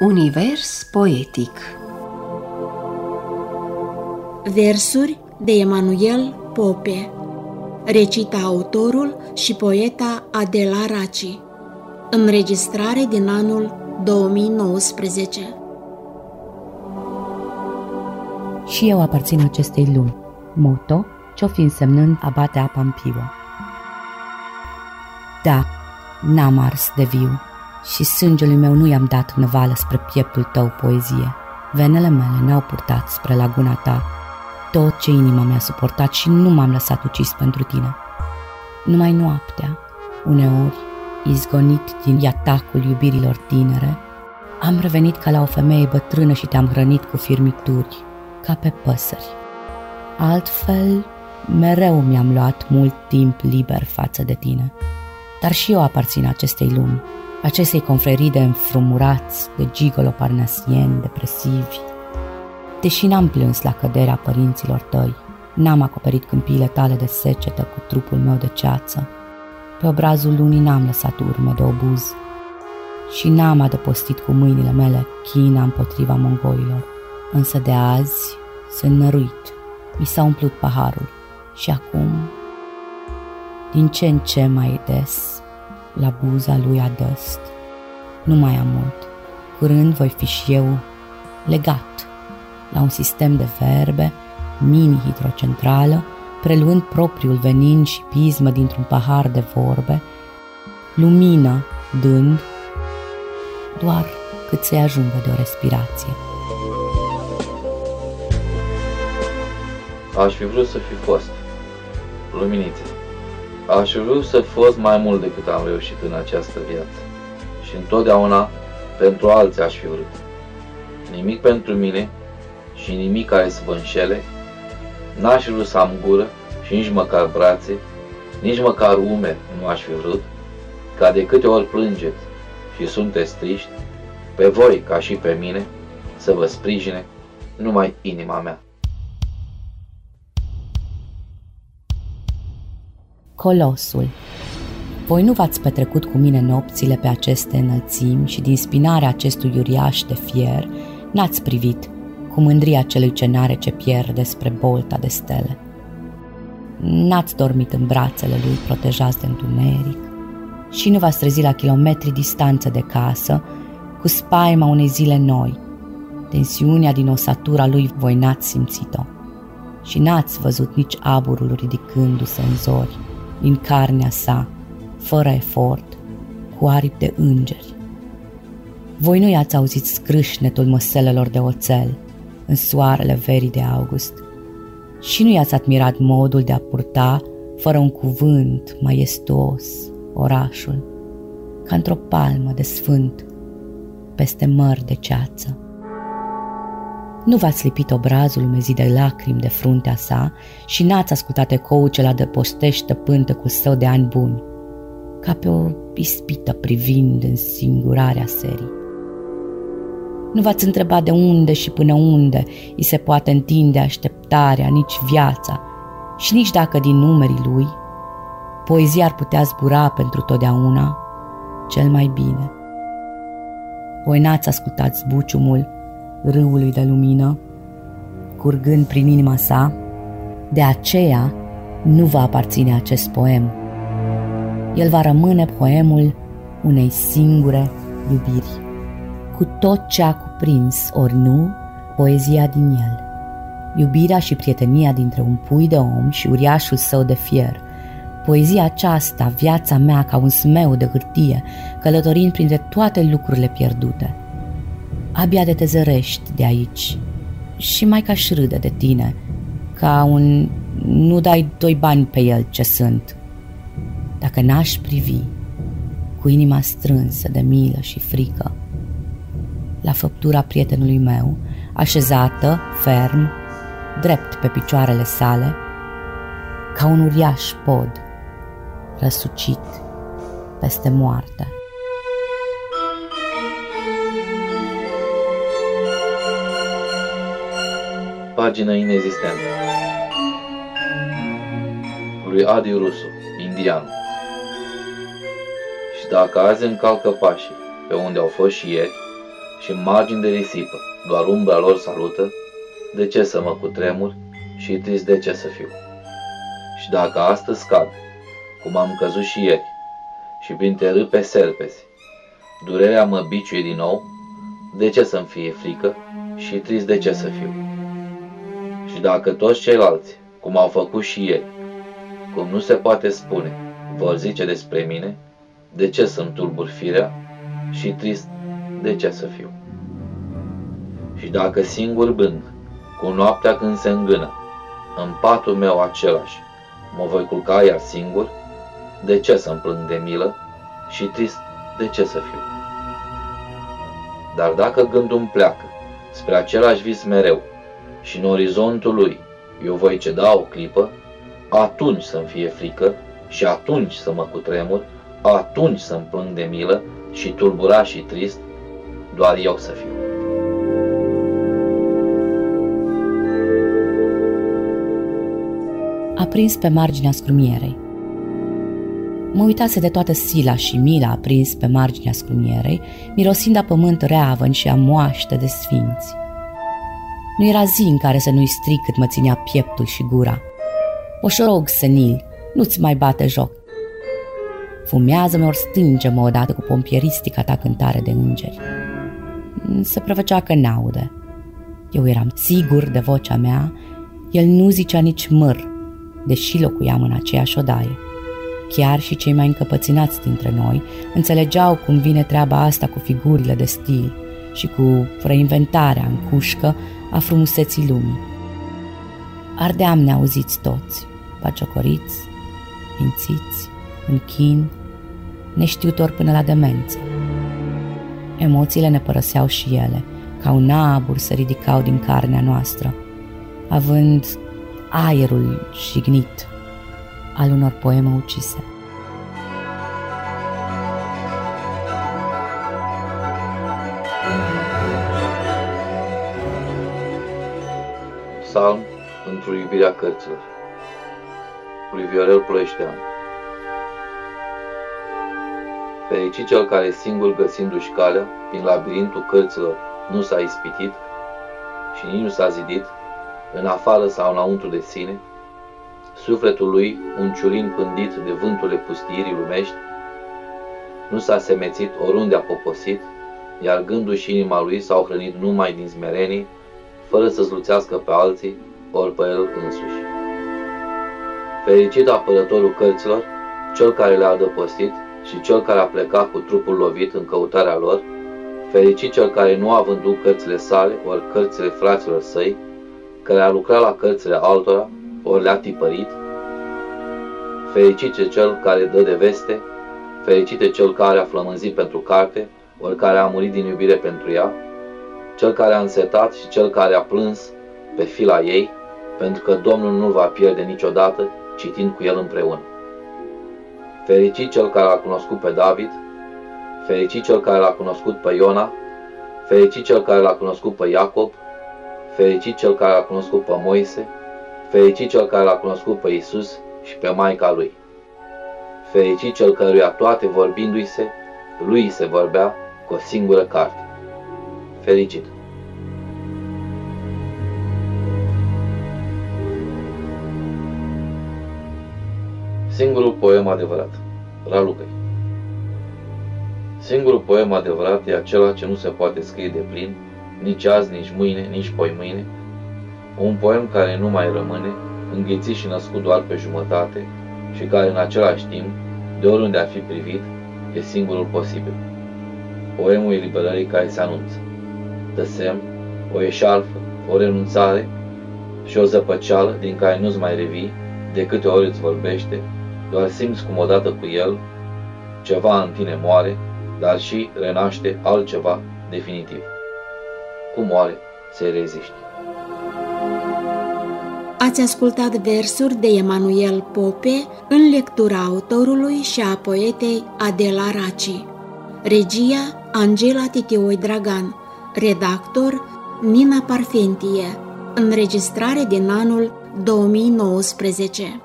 Univers poetic. Versuri de Emanuel Pope. Recita autorul și poeta Adela Raci. Înregistrare din anul 2019 Și eu aparțin acestei lumi. Moto, ce-o fi însemnând abate apa în piuă. Da, n-am ars de viu și sângelui meu nu i-am dat năvală spre pieptul tău poezie. Venele mele n-au purtat spre laguna ta tot ce inima mi-a suportat și nu m-am lăsat ucis pentru tine. Numai noaptea, uneori, izgonit din iatacul iubirilor tinere, am revenit ca la o femeie bătrână și te-am hrănit cu firmituri, ca pe păsări. Altfel, mereu mi-am luat mult timp liber față de tine. Dar și eu aparțin acestei lumi, acestei confrerii de înfrumurați, de gigolo parnasieni, depresivi. Deși n-am plâns la căderea părinților tăi, n-am acoperit câmpiile tale de secetă cu trupul meu de ceață, pe obrazul lunii n-am lăsat urme de obuz și n-am adăpostit cu mâinile mele china împotriva mongoilor. Însă de azi sunt năruit, mi s-a umplut paharul și acum, din ce în ce mai des, la buza lui adăst. Nu mai am mult. Curând voi fi și eu legat la un sistem de verbe, mini-hidrocentrală, preluând propriul venin și pismă dintr-un pahar de vorbe, lumină dând doar cât să-i ajungă de o respirație. Aș fi vrut să fi fost. Luminițe. Aș fi vrut să fi fost mai mult decât am reușit în această viață. Și întotdeauna pentru alții aș fi vrut. Nimic pentru mine și nimic care să vă înșele. N-aș fi vrut să am gură și nici măcar brațe, nici măcar umeri nu aș fi vrut, ca de câte ori plângeți și sunteți triști, pe voi ca și pe mine, să vă sprijine numai inima mea. Colosul Voi nu v-ați petrecut cu mine nopțile pe aceste înălțimi și din spinarea acestui uriaș de fier n-ați privit cu mândria celui ce n-are ce pierde spre bolta de stele. N-ați dormit în brațele lui protejați de întuneric și nu v-ați trezit la kilometri distanță de casă cu spaima unei zile noi. Tensiunea din osatura lui voi n-ați simțit-o și n-ați văzut nici aburul ridicându-se în zori din carnea sa, fără efort, cu aripi de îngeri. Voi nu i-ați auzit scrâșnetul măselelor de oțel în soarele verii de august și nu i-ați admirat modul de a purta, fără un cuvânt maiestuos, orașul, ca într-o palmă de sfânt, peste măr de ceață. Nu v-ați lipit obrazul umezit de lacrimi de fruntea sa și n-ați ascultat ecoul ce la dăpostește cu său de ani buni, ca pe o ispită privind în singurarea serii. Nu v-ați întrebat de unde și până unde îi se poate întinde așteptarea, nici viața, și nici dacă din numerii lui poezia ar putea zbura pentru totdeauna cel mai bine. Voi n-ați ascultat zbuciumul râului de lumină, curgând prin inima sa, de aceea nu va aparține acest poem. El va rămâne poemul unei singure iubiri cu tot ce a cuprins, ori nu, poezia din el. Iubirea și prietenia dintre un pui de om și uriașul său de fier. Poezia aceasta, viața mea ca un smeu de hârtie, călătorind printre toate lucrurile pierdute. Abia de te zărești de aici și mai ca râde de tine, ca un nu dai doi bani pe el ce sunt. Dacă n-aș privi, cu inima strânsă de milă și frică, la făptura prietenului meu, așezată, ferm, drept pe picioarele sale, ca un uriaș pod, răsucit peste moarte. Pagină inexistentă lui Adi Rusu, indian. Și dacă azi încalcă pașii pe unde au fost și ieri, și în margini de risipă, doar umbra lor salută, de ce să mă cutremur și trist de ce să fiu? Și dacă astăzi cad, cum am căzut și ieri, și printre râpe serpezi, durerea mă biciuie din nou, de ce să-mi fie frică și trist de ce să fiu? Și dacă toți ceilalți, cum au făcut și ei, cum nu se poate spune, vor zice despre mine, de ce să-mi tulbur firea și trist de ce să fiu? Și dacă singur bând, cu noaptea când se îngână, în patul meu același, mă voi culca iar singur, de ce să-mi plâng de milă și trist de ce să fiu? Dar dacă gândul îmi pleacă spre același vis mereu și în orizontul lui eu voi ceda o clipă, atunci să-mi fie frică și atunci să mă cutremur, atunci să-mi plâng de milă și tulbura și trist, doar eu să fiu. Aprins pe marginea scrumierei. Mă uitase de toată sila și mila aprins pe marginea scrumierei, mirosind a pământ reavăn și a moaște de sfinți. Nu era zi în care să nu-i stric cât mă ținea pieptul și gura. O rog, senil, nu-ți mai bate joc. Fumează-mă ori stânge-mă odată cu pompieristica ta cântare de îngeri. Se prefăcea că n-aude. Eu eram sigur de vocea mea, el nu zicea nici măr, deși locuiam în aceeași odaie. Chiar și cei mai încăpăținați dintre noi înțelegeau cum vine treaba asta cu figurile de stil și cu reinventarea în cușcă a frumuseții lumii. Ardeam neauziți toți, baciocoriți, mințiți, în chin, neștiutori până la demență. Emoțiile ne părăseau și ele, ca un abur se ridicau din carnea noastră, având aerul jignit al unor poeme ucise. Psalm pentru iubirea cărților. Lui Viorel Ploieștean. Fericit cel care singur găsindu-și calea prin labirintul cărților nu s-a ispitit și nici nu s-a zidit, în afară sau înăuntru de sine, sufletul lui, un ciulin pândit de vânturile pustiirii lumești, nu s-a semețit oriunde a poposit, iar gândul și inima lui s-au hrănit numai din smerenii, fără să sluțească pe alții, ori pe el însuși. Fericit apărătorul cărților, cel care le-a adăpostit și cel care a plecat cu trupul lovit în căutarea lor, fericit cel care nu a vândut cărțile sale, ori cărțile fraților săi, care a lucrat la cărțile altora, ori le-a tipărit, fericit cel care dă de veste, fericit cel care a flămânzit pentru carte, ori care a murit din iubire pentru ea, cel care a însetat și cel care a plâns pe fila ei, pentru că Domnul nu va pierde niciodată, citind cu el împreună. Fericit cel care l-a cunoscut pe David, fericit cel care l-a cunoscut pe Iona, fericit cel care l-a cunoscut pe Iacob, fericit cel care l-a cunoscut pe Moise, fericit cel care l-a cunoscut pe Isus și pe Maica lui. Fericit cel căruia toate vorbindu-i se, lui se vorbea cu o singură carte. Fericit! Singurul poem adevărat. Ralucăi. Singurul poem adevărat e acela ce nu se poate scrie de plin, nici azi, nici mâine, nici poi mâine. Un poem care nu mai rămâne, înghițit și născut doar pe jumătate și care în același timp, de oriunde ar fi privit, e singurul posibil. Poemul eliberării care se anunță. Dă semn, o eșalfă, o renunțare și o zăpăceală din care nu-ți mai revii de câte ori îți vorbește doar simți cum odată cu el ceva în tine moare, dar și renaște altceva definitiv. Cum moare, se reziști. Ați ascultat versuri de Emanuel Pope în lectura autorului și a poetei Adela Raci. Regia Angela Titioi Dragan, redactor Nina Parfentie, înregistrare din anul 2019.